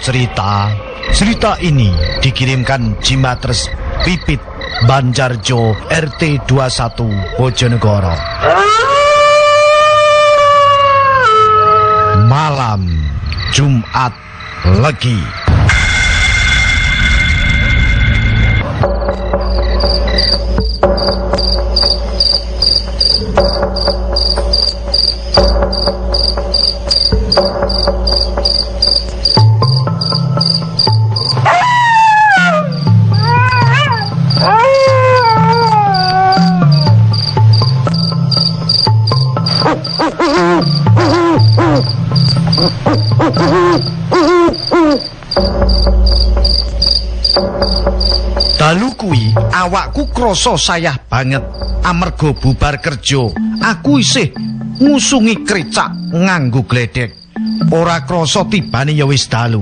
cerita. Cerita ini dikirimkan Jimatres Pipit Banjarjo RT 21 Bojonegoro. Malam Jumat Legi. Awakku krasa sayah banget amarga bubar kerja. Aku isih ngusungi krecak nganggo gledek. Ora krasa tibane ya wis dalu.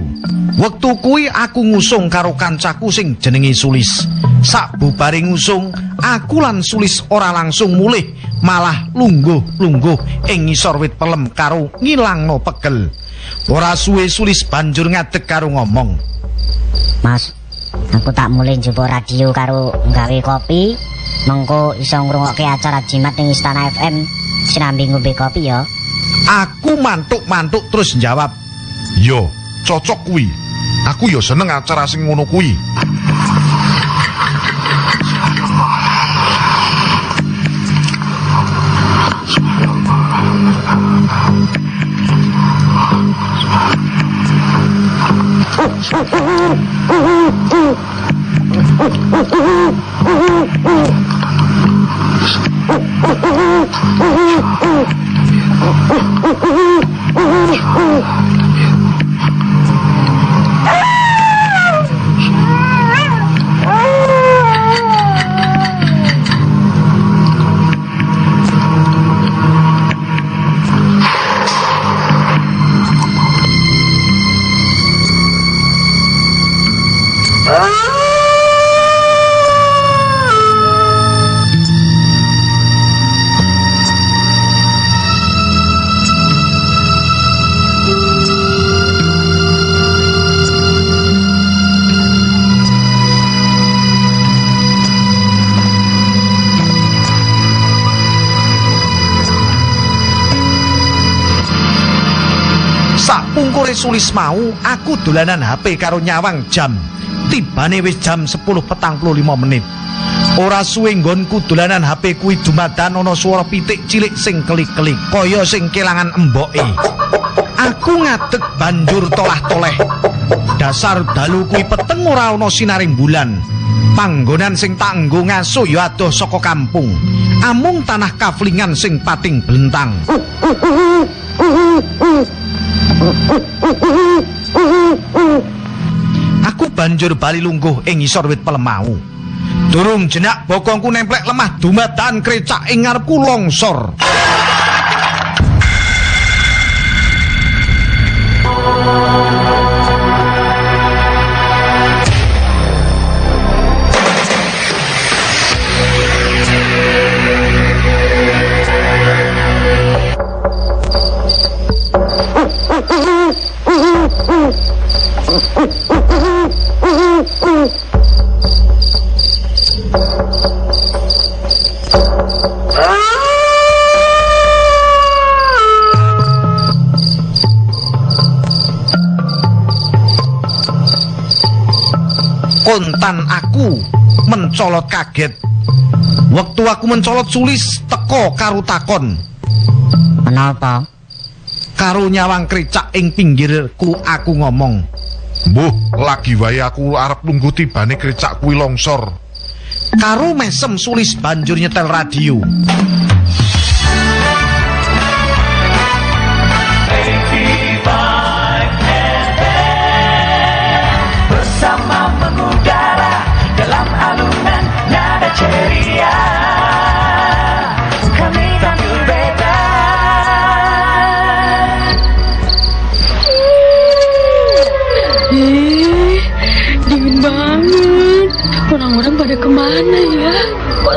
Wektu kuwi aku ngusung karo kancaku sing jenenge Sulis. Sak bubare ngusung, aku lan Sulis ora langsung mulih, malah lungguh-lungguh ing ngisor wit pelem karo ngilangno pegel. Ora suwe Sulis banjur ngadeg karo ngomong. Mas, aku tak mulai njupuk radio karo nggawe kopi. Mengko iso ngrungokke acara jimat ning Istana FM sinambi ngombe kopi ya. Aku mantuk-mantuk terus njawab. Yo, cocok kuwi. Aku yo seneng acara sing ngono kuwi. Sak Oh, sulis mau, aku dolanan HP karo nyawang jam. Tibane wis jam 10.45 menit. Ora suwe nggonku dolanan HP kuwi dumadan ana swara pitik cilik sing kelik-kelik kaya sing kelangan emboke. Aku ngadeg banjur tolah-toleh. Dasar dalu kuwi peteng ora ana sinaring bulan. Panggonan sing tak nggo ngaso ya adoh saka kampung. Amung tanah kaflingan sing pating blentang. Aku banjur bali lungguh ing ngisor wit pelem mau. Durung jenak bokongku nemplek lemah dumadan krecak ing ngarepku longsor. Mencolot kaget. Waktu aku mencolot sulis teko karo takon. Menapa? Karo nyawang kricak ing pinggirku aku ngomong. Mbuh, lagi wae aku arep nunggu tibane krecak kuwi longsor. Karo mesem sulis banjur nyetel radio.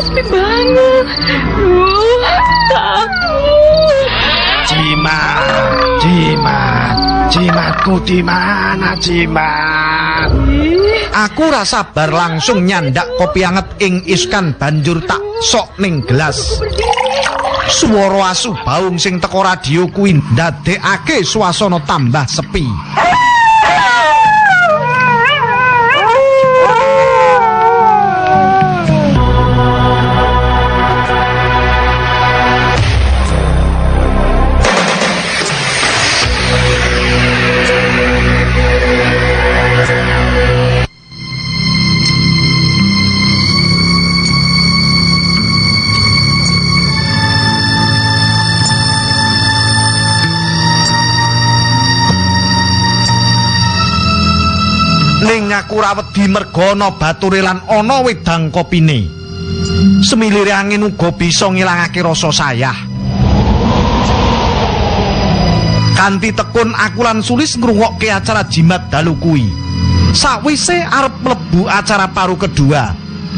Banget? Duh, takut. Jimat, jimat, jimatku di mana jimat? Aku rasa sabar langsung nyandak kopi anget ing iskan banjur tak sok ning gelas. Swara asu baung sing teko radio kuwi ndadekake swasana tambah sepi. Aku ra wedi merga ana bature lan ana wedang kopine. Semilire angin uga bisa ngilangake rasa sayah. Kanti tekun aku lan sulis ngrungokke acara jimat dalu kuwi. Sakwise arep mlebu acara paru kedua,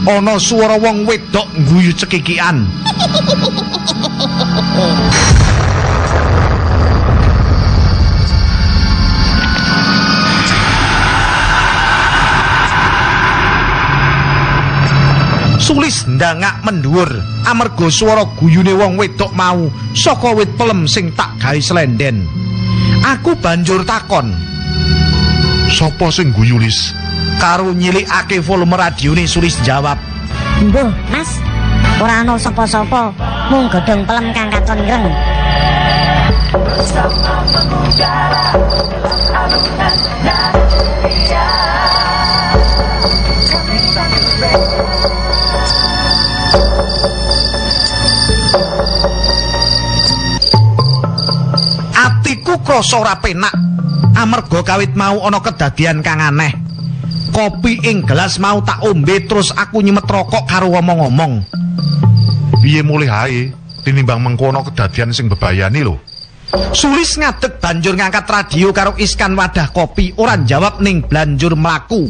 ana swara wong wedok guyu cekikian. Sulis ndangak mendhuwur amarga swara guyune wong wedok mau saka wit pelem sing tak gawe slenden. Aku banjur takon, Sopo sing guyu lis? karo nyilikake volume radione Sulis jawab, Mbuh, Mas. Ora ana sapa-sapa, mung godhong pelem kang katon ngreng. Bersama mengudara dalam krasa ora penak amarga kawit mau ana kedadian kang aneh. Kopi ing gelas mau tak ombe terus aku nyemet rokok karo ngomong-ngomong. Piye mulih ae tinimbang mengko ana kedadian sing bebayani lho. Sulis ngadeg banjur ngangkat radio karo iskan wadah kopi ora jawab ning blanjur mlaku.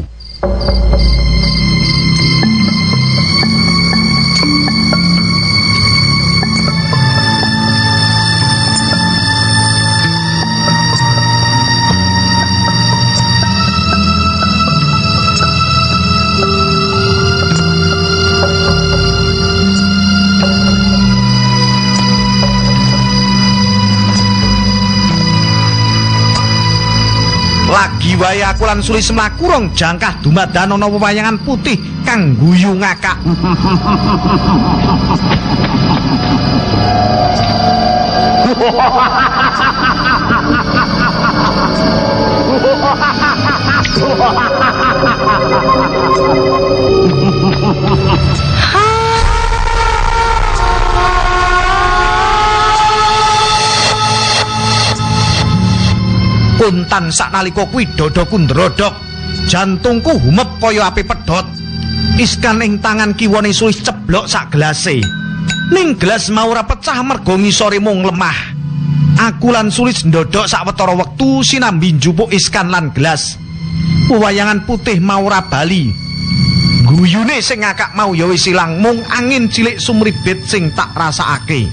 Wae aku lan sulis mlaku rong jangkah dumadan ana wewayangan putih kang guyu ngakak. Kuntan saknalika kuwi dadaku ndrodok. Jantungku humep kaya api pedhot. Iskan ing tangan kiwane sulis ceblok sak gelase. Ning gelas mau ora pecah merga ngisore mung lemah. Aku lan sulis ndodok sawetara wektu sinambi njupuk iskan lan gelas. Wewayangan putih mau ora bali. Guyune sing ngakak mau ya wis ilang mung angin cilik sumribit sing tak rasakake.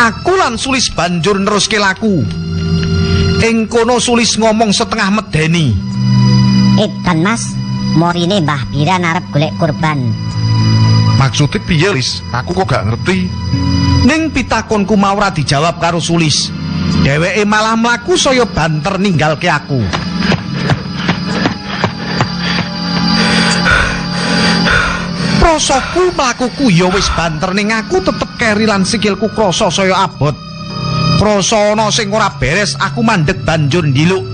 Aku lan sulis banjur neruske laku. Ing kono sulis ngomong setengah medeni. Edan Mas, morine Mbah Biran arep golek kurban. Maksudnya piye lis? Aku kok gak ngerti. Ning pitakonku mau ora dijawab karo sulis. Dheweke malah mlaku saya banter ninggalke aku. Prasaku mlakuku ya wis banter ning aku tetep keri lan sikilku krasa saya abot. Krasa ana sing ora beres, aku mandeg banjur ndiluk.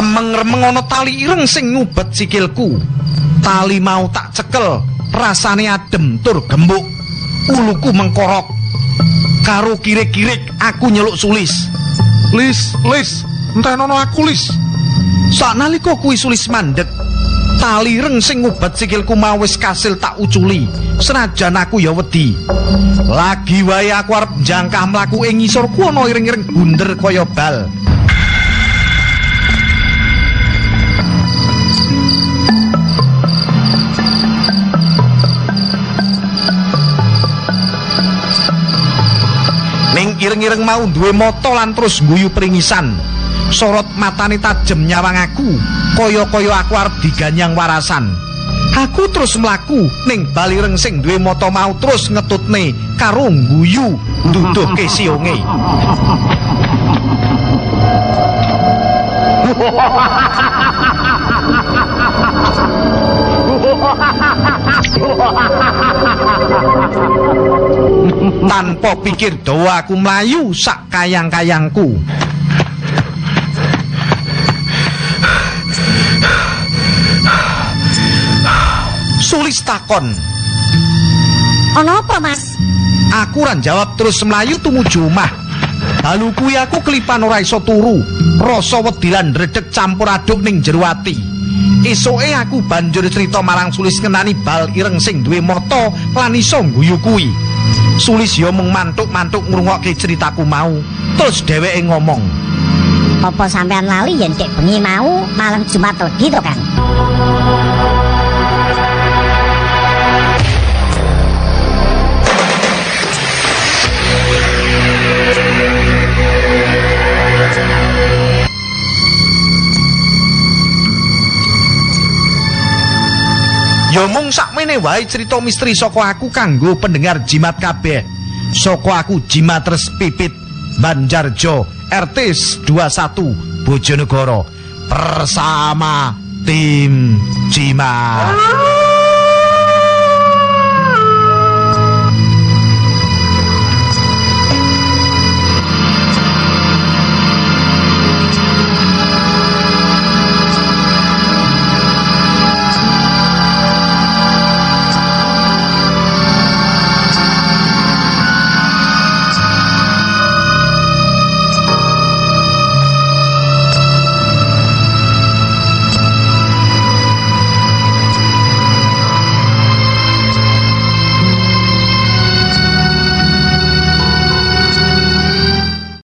Remeng-remeng ana tali ireng sing ngubet sikilku. Tali mau tak cekel, rasane adem tur gembuk. Uluku mengkorok. Karo kirik-kirik aku nyeluk sulis. Lis, Lis, entenono aku Lis. Saknalika kuwi sulis mandek. Tali ireng sing ngubet sikilku mau wis kasil tak uculi. Senajan aku ya wedi. Lagi wae aku arep jangkah mlaku ing ngisorku ana ireng-ireng bunder kaya bal. Ireng-ireng mau duwe mata lan terus guyu pringisan. Sorot matane tajem nyawang aku, kaya-kaya aku arep diganyang warasan. Aku terus mlaku ning balireng sing duwe mata mau terus ngetutne karo guyu nduduhke sionge. Tanpa pikir dawa aku mlayu sak kayang-kayangku. Sulis takon. Ana apa, Mas? Aku ran jawab terus melayu tumuju omah. Dalu kuwi aku kelipan ora iso turu. Rasa wedi lan ndredeg campur aduk ning jero ati. Esoke aku banjur cerita marang Sulis ngenani bal ireng sing duwe mata lan iso guyu kuwi. Sulis ya mung mantuk-mantuk ngrungokke ceritaku mau. Terus dheweke ngomong, Apa sampean lali yen dek bengi mau malam Jumat legi to, Kang? Ya mung sakmene wae cerita misteri saka aku kanggo pendengar jimat kabeh. Saka aku Jimatres Pipit Banjarjo RT 21 Bojonegoro bersama tim Jimat.